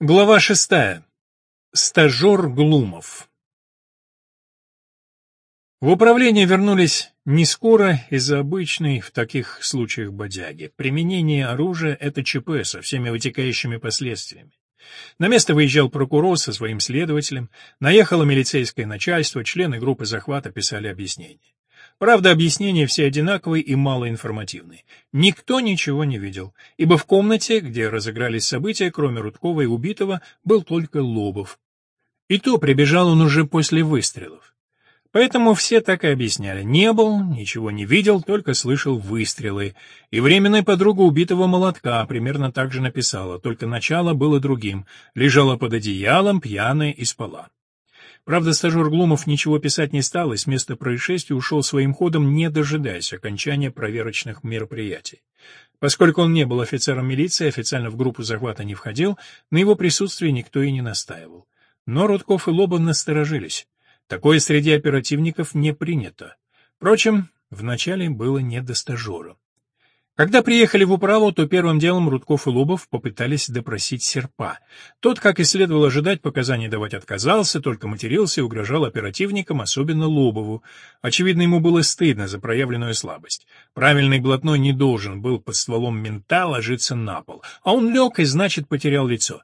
Глава шестая. Стажер Глумов. В управление вернулись не скоро из-за обычной в таких случаях бодяги. Применение оружия — это ЧП со всеми вытекающими последствиями. На место выезжал прокурор со своим следователем, наехало милицейское начальство, члены группы захвата писали объяснения. Правда, объяснения все одинаковые и малоинформативные. Никто ничего не видел, ибо в комнате, где разыгрались события, кроме Рудкова и убитого, был только Лобов. И то прибежал он уже после выстрелов. Поэтому все так и объясняли. Не был, ничего не видел, только слышал выстрелы. И временная подруга убитого молотка примерно так же написала, только начало было другим. Лежала под одеялом, пьяная и спала. Правда, стажер Глумов ничего писать не стал и с места происшествия ушел своим ходом, не дожидаясь окончания проверочных мероприятий. Поскольку он не был офицером милиции, официально в группу захвата не входил, на его присутствие никто и не настаивал. Но Рудков и Лобов насторожились. Такое среди оперативников не принято. Впрочем, вначале было не до стажера. Когда приехали в управу, то первым делом Рудков и Лобов попытались допросить Серпа. Тот, как и следовало ожидать, показаний давать отказался, только матерился и угрожал оперативникам, особенно Лобову. Очевидно, ему было стыдно за проявленную слабость. Правильный блатной не должен был под стволом мента ложиться на пол, а он лег и, значит, потерял лицо.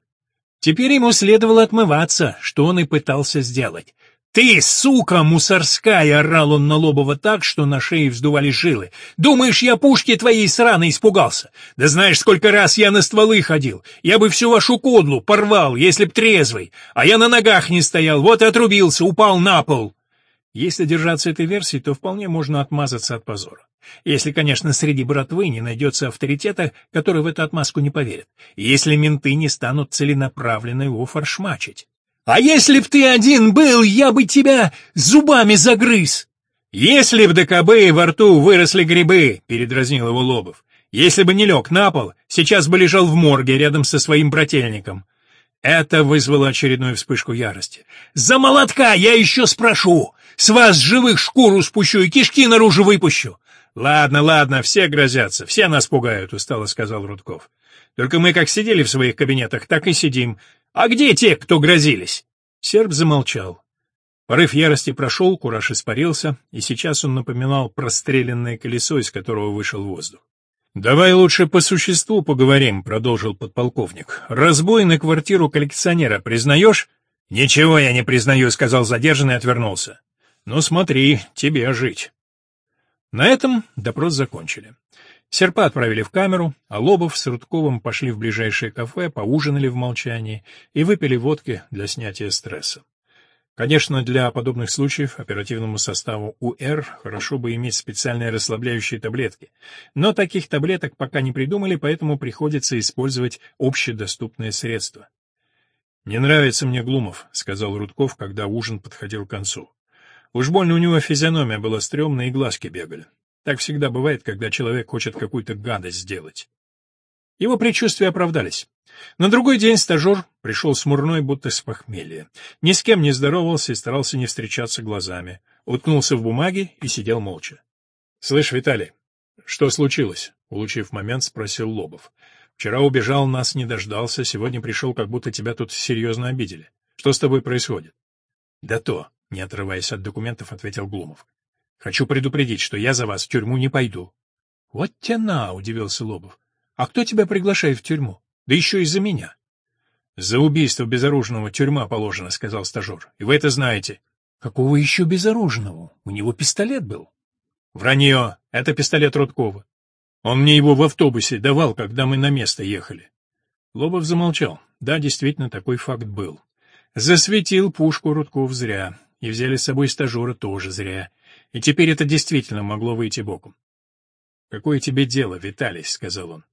Теперь ему следовало отмываться, что он и пытался сделать. «Ты, сука мусорская!» — орал он на Лобова так, что на шее вздували жилы. «Думаешь, я пушки твоей сраной испугался? Да знаешь, сколько раз я на стволы ходил. Я бы всю вашу кодлу порвал, если б трезвый. А я на ногах не стоял, вот и отрубился, упал на пол». Если держаться этой версии, то вполне можно отмазаться от позора. Если, конечно, среди братвы не найдется авторитета, который в эту отмазку не поверит. Если менты не станут целенаправленно его форшмачить. А если б ты один был, я бы тебя зубами загрыз. Если б до кобы во рту выросли грибы, передразнил его Лобов. Если бы не лег на пол, сейчас бы лежал в морге рядом со своим брательником. Это вызвало очередную вспышку ярости. «За молотка я еще спрошу! С вас живых шкуру спущу и кишки наружу выпущу!» «Ладно, ладно, все грозятся, все нас пугают», — устало сказал Рудков. «Только мы как сидели в своих кабинетах, так и сидим. А где те, кто грозились? Серб замолчал. Порыв ярости прошел, кураж испарился, и сейчас он напоминал простреленное колесо, из которого вышел воздух. «Давай лучше по существу поговорим», — продолжил подполковник. «Разбой на квартиру коллекционера признаешь?» «Ничего я не признаю», — сказал задержанный и отвернулся. «Ну смотри, тебе жить». На этом допрос закончили. Серпа отправили в камеру, а Лобов с Рудковым пошли в ближайшее кафе, поужинали в молчании и выпили водки для снятия стресса. Конечно, для подобных случаев оперативному составу УР хорошо бы иметь специальные расслабляющие таблетки, но таких таблеток пока не придумали, поэтому приходится использовать общедоступные средства. «Не нравится мне Глумов», — сказал Рудков, когда ужин подходил к концу. Уж больно у него физиономия была стрёмная и глазки бегали. Так всегда бывает, когда человек хочет какую-то гадость сделать. Его предчувствия оправдались. На другой день стажер пришел смурной, будто с похмелья. Ни с кем не здоровался и старался не встречаться глазами. Уткнулся в бумаги и сидел молча. — Слышь, Виталий, что случилось? — улучив момент, спросил Лобов. — Вчера убежал, нас не дождался, сегодня пришел, как будто тебя тут серьезно обидели. Что с тобой происходит? — Да то, — не отрываясь от документов, ответил Глумов. Хочу предупредить, что я за вас в тюрьму не пойду. — Вот тяна, — удивился Лобов. — А кто тебя приглашает в тюрьму? Да еще из-за меня. — За убийство безоружного тюрьма положена, — сказал стажер. — И вы это знаете. — Какого еще безоружного? У него пистолет был. — Вранье. Это пистолет Рудкова. Он мне его в автобусе давал, когда мы на место ехали. Лобов замолчал. Да, действительно, такой факт был. Засветил пушку Рудков зря. И взяли с собой стажера тоже зря. И теперь это действительно могло выйти боком. «Какое тебе дело, Виталий?» — сказал он.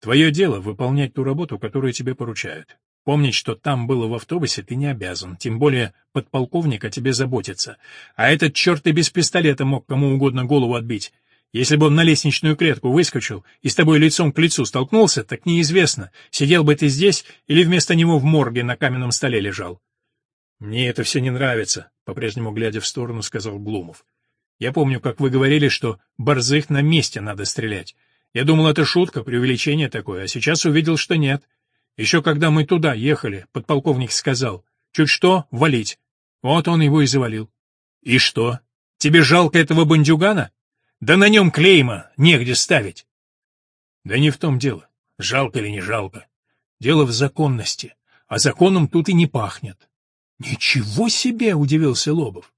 «Твое дело — выполнять ту работу, которую тебе поручают. Помнить, что там было в автобусе, ты не обязан, тем более подполковник о тебе заботится. А этот черт и без пистолета мог кому угодно голову отбить. Если бы он на лестничную клетку выскочил и с тобой лицом к лицу столкнулся, так неизвестно, сидел бы ты здесь или вместо него в морге на каменном столе лежал. — Мне это все не нравится, — по-прежнему глядя в сторону, сказал Глумов. Я помню, как вы говорили, что борзых на месте надо стрелять. Я думал, это шутка, преувеличение такое, а сейчас увидел, что нет. Еще когда мы туда ехали, подполковник сказал, чуть что, валить. Вот он его и завалил. И что? Тебе жалко этого бандюгана? Да на нем клейма негде ставить. Да не в том дело, жалко или не жалко. Дело в законности, а законом тут и не пахнет. Ничего себе, удивился Лобов.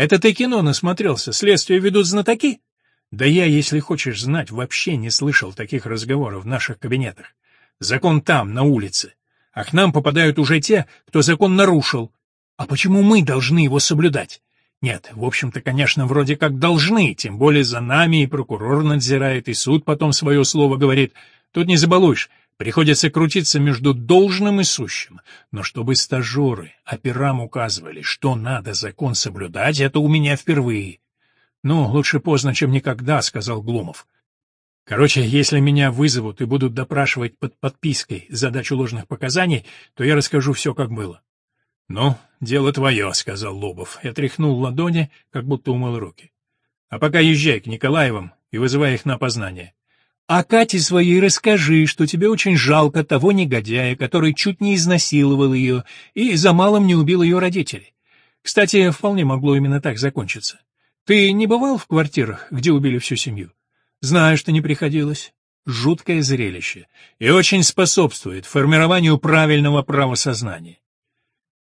Это ты кино насмотрелся, следствие ведут знатоки? Да я, если хочешь знать, вообще не слышал таких разговоров в наших кабинетах. Закон там, на улице. А к нам попадают уже те, кто закон нарушил. А почему мы должны его соблюдать? Нет, в общем-то, конечно, вроде как должны, тем более за нами и прокурор надзирает, и суд потом свое слово говорит. Тут не забалуешь, приходится крутиться между должным и сущим. Но чтобы стажеры операм указывали, что надо закон соблюдать, это у меня впервые. Ну, лучше поздно, чем никогда, — сказал Глумов. Короче, если меня вызовут и будут допрашивать под подпиской за дачу ложных показаний, то я расскажу все, как было. — Ну, дело твое, — сказал Лобов и отряхнул ладони, как будто умыл руки. — А пока езжай к Николаевым и вызывай их на опознание. А Кате своей расскажи, что тебе очень жалко того негодяя, который чуть не изнасиловал ее и за малым не убил ее родителей. Кстати, вполне могло именно так закончиться. Ты не бывал в квартирах, где убили всю семью? Знаю, что не приходилось. Жуткое зрелище и очень способствует формированию правильного правосознания.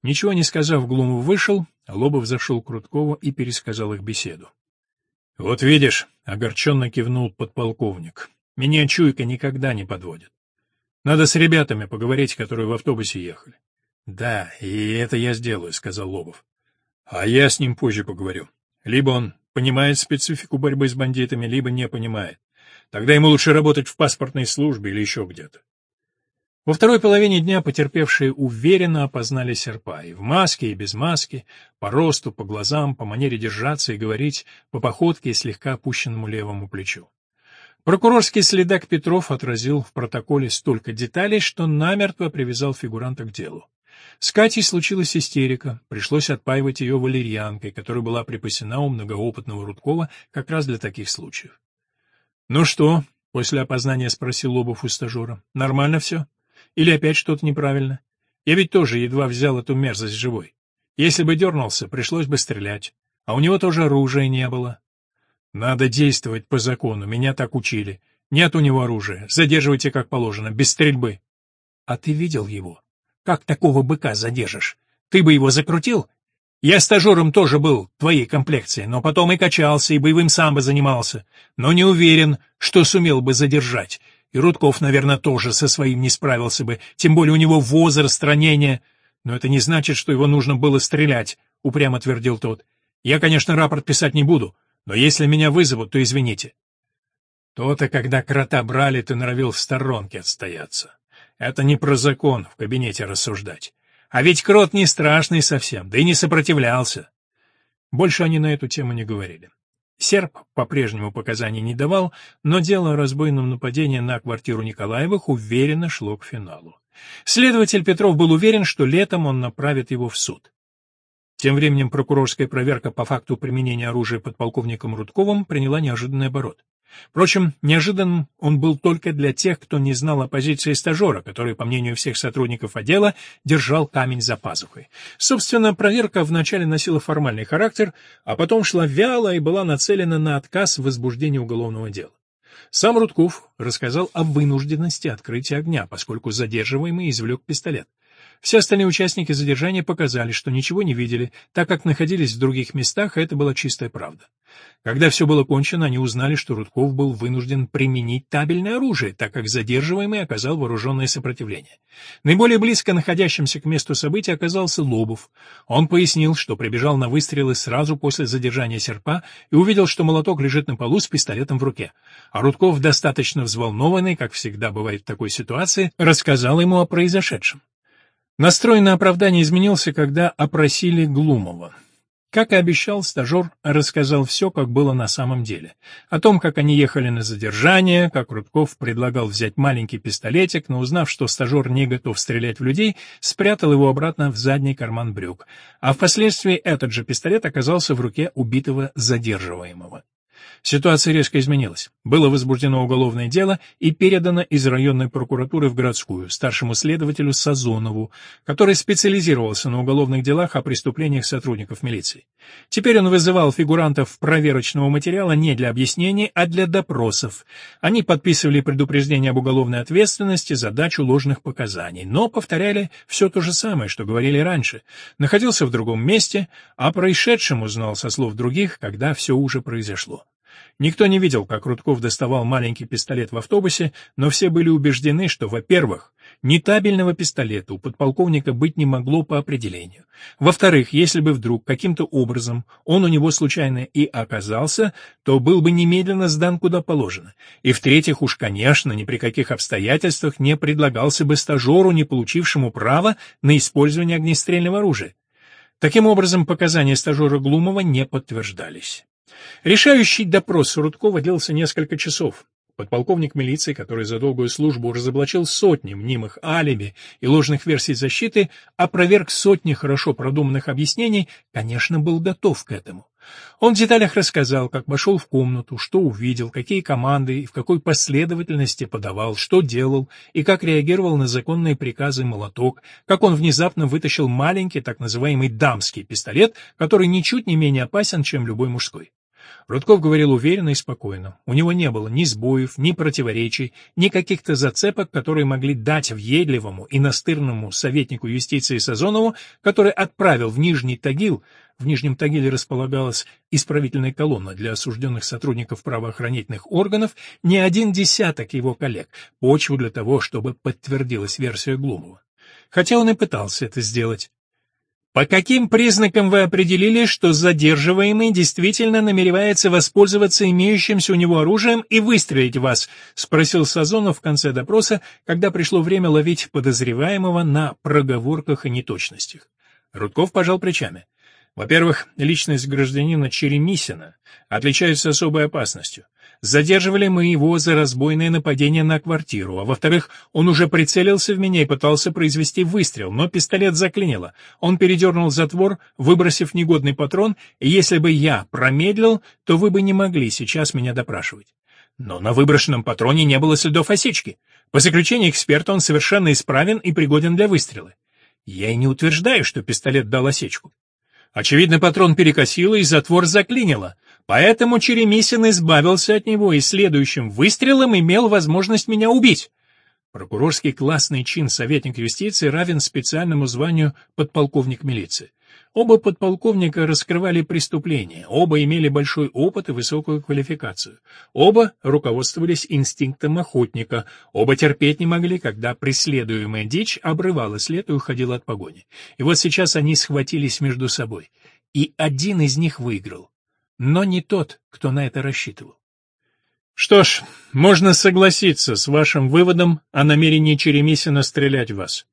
Ничего не сказав, Глумов вышел, Лобов зашел к Круткову и пересказал их беседу. — Вот видишь, — огорченно кивнул подполковник, — меня чуйка никогда не подводит. Надо с ребятами поговорить, которые в автобусе ехали. — Да, и это я сделаю, — сказал Лобов. — А я с ним позже поговорю. Либо он понимает специфику борьбы с бандитами, либо не понимает. Тогда ему лучше работать в паспортной службе или еще где-то. Во второй половине дня потерпевшие уверенно опознали серпа, и в маске, и без маски, по росту, по глазам, по манере держаться и говорить, по походке и слегка опущенному левому плечу. Прокурорский следак Петров отразил в протоколе столько деталей, что намертво привязал фигуранта к делу. С Катей случилась истерика, пришлось отпаивать ее валерьянкой, которая была припасена у многоопытного Рудкова как раз для таких случаев. — Ну что? — после опознания спросил Лобов у стажера. — Нормально все? Или опять что-то неправильно? Я ведь тоже едва взял эту мерзость живой. Если бы дернулся, пришлось бы стрелять. А у него тоже оружия не было. Надо действовать по закону, меня так учили. Нет у него оружия, задерживайте как положено, без стрельбы. А ты видел его? Как такого быка задержишь? Ты бы его закрутил? Я стажером тоже был твоей комплекции, но потом и качался, и боевым самбо занимался. Но не уверен, что сумел бы задержать. И Рудков, наверное, тоже со своим не справился бы, тем более у него возраст ранения. Но это не значит, что его нужно было стрелять, — упрямо твердил тот. Я, конечно, рапорт писать не буду, но если меня вызовут, то извините. То-то, когда крота брали, ты норовил в сторонке отстояться. Это не про закон в кабинете рассуждать. А ведь крот не страшный совсем, да и не сопротивлялся. Больше они на эту тему не говорили. Серб по-прежнему показаний не давал, но дело о разбойном нападении на квартиру Николаевых уверенно шло к финалу. Следователь Петров был уверен, что летом он направит его в суд. Тем временем прокурорская проверка по факту применения оружия подполковником Рудковым приняла неожиданный оборот. Впрочем, неожиданным он был только для тех, кто не знал о позиции стажера, который, по мнению всех сотрудников отдела, держал камень за пазухой. Собственно, проверка вначале носила формальный характер, а потом шла вяло и была нацелена на отказ в возбуждении уголовного дела. Сам Рудков рассказал о вынужденности открытия огня, поскольку задерживаемый извлек пистолет. Все остальные участники задержания показали, что ничего не видели, так как находились в других местах, а это была чистая правда. Когда все было кончено, они узнали, что Рудков был вынужден применить табельное оружие, так как задерживаемый оказал вооруженное сопротивление. Наиболее близко находящимся к месту события оказался Лобов. Он пояснил, что прибежал на выстрелы сразу после задержания серпа и увидел, что молоток лежит на полу с пистолетом в руке. А Рудков, достаточно взволнованный, как всегда бывает в такой ситуации, рассказал ему о произошедшем. Настрой на оправдание изменился, когда опросили Глумова. Как и обещал, стажер рассказал все, как было на самом деле. О том, как они ехали на задержание, как Рудков предлагал взять маленький пистолетик, но узнав, что стажер не готов стрелять в людей, спрятал его обратно в задний карман брюк. А впоследствии этот же пистолет оказался в руке убитого задерживаемого. Ситуация резко изменилась. Было возбуждено уголовное дело и передано из районной прокуратуры в городскую, старшему следователю Сазонову, который специализировался на уголовных делах о преступлениях сотрудников милиции. Теперь он вызывал фигурантов проверочного материала не для объяснений, а для допросов. Они подписывали предупреждение об уголовной ответственности за дачу ложных показаний, но повторяли все то же самое, что говорили раньше. Находился в другом месте, а происшедшем узнал со слов других, когда все уже произошло. Никто не видел, как Рудков доставал маленький пистолет в автобусе, но все были убеждены, что, во-первых, ни табельного пистолета у подполковника быть не могло по определению. Во-вторых, если бы вдруг каким-то образом он у него случайно и оказался, то был бы немедленно сдан куда положено. И в-третьих, уж, конечно, ни при каких обстоятельствах не предлагался бы стажеру, не получившему права на использование огнестрельного оружия. Таким образом, показания стажера Глумова не подтверждались. Решающий допрос Рудкова длился несколько часов. Подполковник милиции, который за долгую службу разоблачил сотни мнимых алиби и ложных версий защиты, опроверг сотни хорошо продуманных объяснений, конечно, был готов к этому. Он в деталях рассказал, как вошел в комнату, что увидел, какие команды и в какой последовательности подавал, что делал и как реагировал на законные приказы молоток, как он внезапно вытащил маленький так называемый дамский пистолет, который ничуть не менее опасен, чем любой мужской. Рудков говорил уверенно и спокойно. У него не было ни сбоев, ни противоречий, ни каких-то зацепок, которые могли дать въедливому и настырному советнику юстиции Сазонову, который отправил в Нижний Тагил, в Нижнем Тагиле располагалась исправительная колонна для осужденных сотрудников правоохранительных органов, не один десяток его коллег, почву для того, чтобы подтвердилась версия Глумова. Хотя он и пытался это сделать. По каким признакам вы определили, что задерживаемый действительно намеревается воспользоваться имеющимся у него оружием и выстрелить вас? спросил Сазонов в конце допроса, когда пришло время ловить подозреваемого на проговорках и неточностях. Рудков пожал плечами. Во-первых, личность гражданина Черемисина отличается особой опасностью. Задерживали мы его за разбойное нападение на квартиру, а во-вторых, он уже прицелился в меня и пытался произвести выстрел, но пистолет заклинило. Он передернул затвор, выбросив негодный патрон, и если бы я промедлил, то вы бы не могли сейчас меня допрашивать. Но на выброшенном патроне не было следов осечки. По заключению эксперта он совершенно исправен и пригоден для выстрела. Я и не утверждаю, что пистолет дал осечку. Очевидно, патрон перекосило и затвор заклинило. Поэтому Черемисин избавился от него и следующим выстрелом имел возможность меня убить. Прокурорский классный чин советник юстиции равен специальному званию подполковник милиции. Оба подполковника раскрывали преступления, оба имели большой опыт и высокую квалификацию. Оба руководствовались инстинктом охотника, оба терпеть не могли, когда преследуемая дичь обрывала след и уходила от погони. И вот сейчас они схватились между собой. И один из них выиграл. Но не тот, кто на это рассчитывал. Что ж, можно согласиться с вашим выводом о намерении Черемисина стрелять в вас.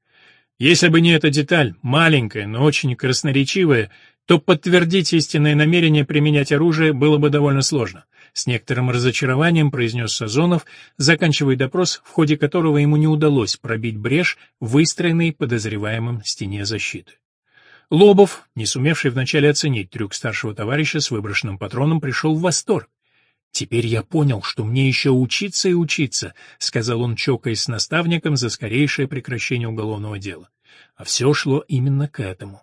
Если бы не эта деталь, маленькая, но очень красноречивая, то подтвердить истинное намерение применять оружие было бы довольно сложно. С некоторым разочарованием произнес Сазонов, заканчивая допрос, в ходе которого ему не удалось пробить брешь, выстроенной подозреваемым стене защиты. Лобов, не сумевший вначале оценить трюк старшего товарища с выброшенным патроном, пришел в восторг. «Теперь я понял, что мне еще учиться и учиться», — сказал он, чокаясь с наставником за скорейшее прекращение уголовного дела. А все шло именно к этому.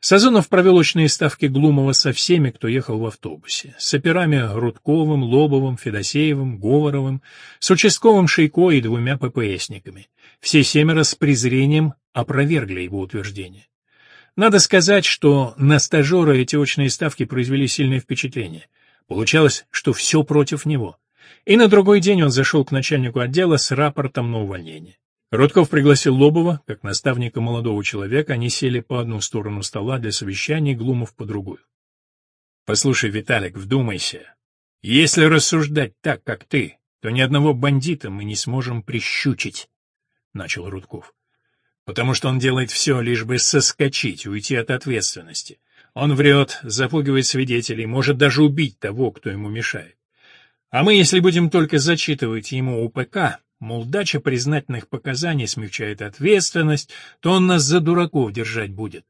Сазонов провел очные ставки Глумова со всеми, кто ехал в автобусе. С операми Рудковым, Лобовым, Федосеевым, Говоровым, с участковым Шейко и двумя ППСниками. Все семеро с презрением опровергли его утверждение. Надо сказать, что на стажера эти очные ставки произвели сильное впечатление — Получалось, что все против него. И на другой день он зашел к начальнику отдела с рапортом на увольнение. Рудков пригласил Лобова, как наставника молодого человека, они сели по одну сторону стола для совещаний, Глумов по другую. «Послушай, Виталик, вдумайся. Если рассуждать так, как ты, то ни одного бандита мы не сможем прищучить», — начал Рудков. «Потому что он делает все, лишь бы соскочить, уйти от ответственности. Он врет, запугивает свидетелей, может даже убить того, кто ему мешает. А мы, если будем только зачитывать ему УПК, мол, дача признательных показаний смягчает ответственность, то он нас за дураков держать будет.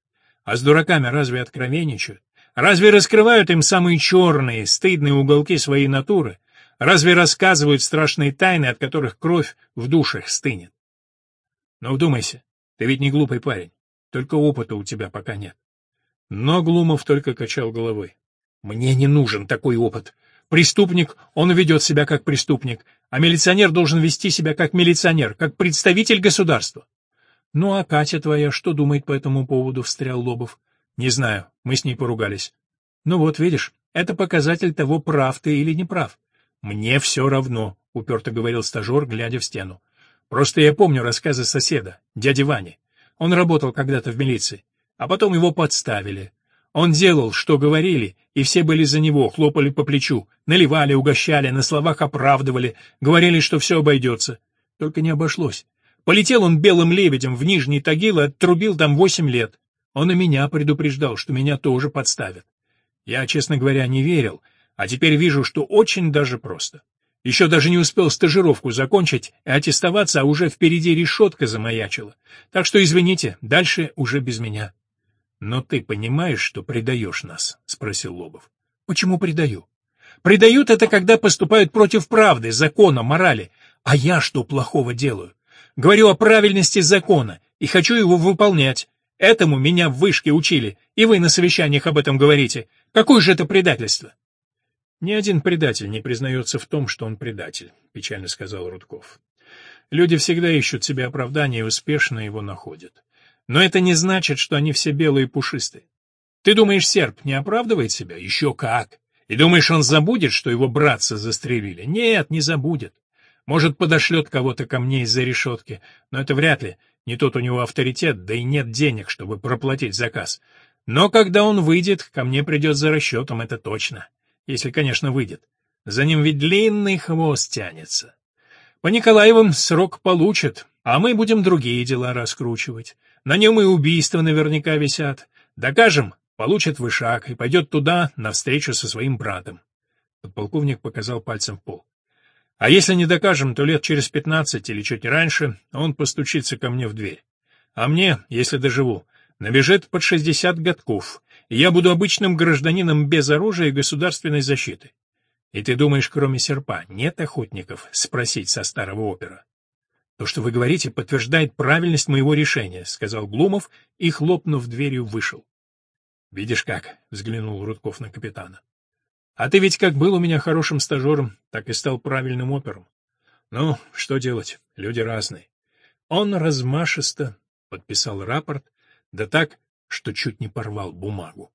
А с дураками разве откровенничают? Разве раскрывают им самые черные, стыдные уголки своей натуры? Разве рассказывают страшные тайны, от которых кровь в душах стынет? Но вдумайся, ты ведь не глупый парень, только опыта у тебя пока нет. Но Глумов только качал головой. Мне не нужен такой опыт. Преступник, он ведет себя как преступник, а милиционер должен вести себя как милиционер, как представитель государства. Ну а Катя твоя что думает по этому поводу, встрял Лобов. Не знаю, мы с ней поругались. Ну вот, видишь, это показатель того, прав ты или не прав. Мне все равно, уперто говорил стажер, глядя в стену. Просто я помню рассказы соседа, дяди Вани. Он работал когда-то в милиции, а потом его подставили. Он делал, что говорили, и все были за него, хлопали по плечу, наливали, угощали, на словах оправдывали, говорили, что все обойдется. Только не обошлось. Полетел он белым лебедем в Нижний Тагил и отрубил там восемь лет. Он и меня предупреждал, что меня тоже подставят. Я, честно говоря, не верил, а теперь вижу, что очень даже просто. Еще даже не успел стажировку закончить и аттестоваться, а уже впереди решетка замаячила. Так что, извините, дальше уже без меня. — Но ты понимаешь, что предаешь нас? — спросил Лобов. — Почему предаю? Предают это, когда поступают против правды, закона, морали. А я что плохого делаю? Говорю о правильности закона и хочу его выполнять. Этому меня в вышке учили, и вы на совещаниях об этом говорите. Какое же это предательство? Ни один предатель не признается в том, что он предатель, печально сказал Рудков. Люди всегда ищут себе оправдание и успешно его находят. Но это не значит, что они все белые и пушистые. Ты думаешь, серб не оправдывает себя? Еще как. И думаешь, он забудет, что его братца застрелили? Нет, не забудет. Может, подошлет кого-то ко мне из-за решетки, но это вряд ли. Не тот у него авторитет, да и нет денег, чтобы проплатить заказ. Но когда он выйдет, ко мне придет за расчетом, это точно если, конечно, выйдет. За ним ведь длинный хвост тянется. По Николаевым срок получат, а мы будем другие дела раскручивать. На нем и убийства наверняка висят. Докажем, получит вышаг и пойдет туда навстречу со своим братом. Подполковник показал пальцем в пол. А если не докажем, то лет через пятнадцать или чуть раньше он постучится ко мне в дверь. А мне, если доживу, набежит под шестьдесят годков, и я буду обычным гражданином без оружия и государственной защиты. И ты думаешь, кроме серпа, нет охотников спросить со старого опера? То, что вы говорите, подтверждает правильность моего решения, сказал Глумов и, хлопнув дверью, вышел. Видишь как, взглянул Рудков на капитана. А ты ведь как был у меня хорошим стажером, так и стал правильным опером. Ну, что делать, люди разные. Он размашисто подписал рапорт, да так, что чуть не порвал бумагу.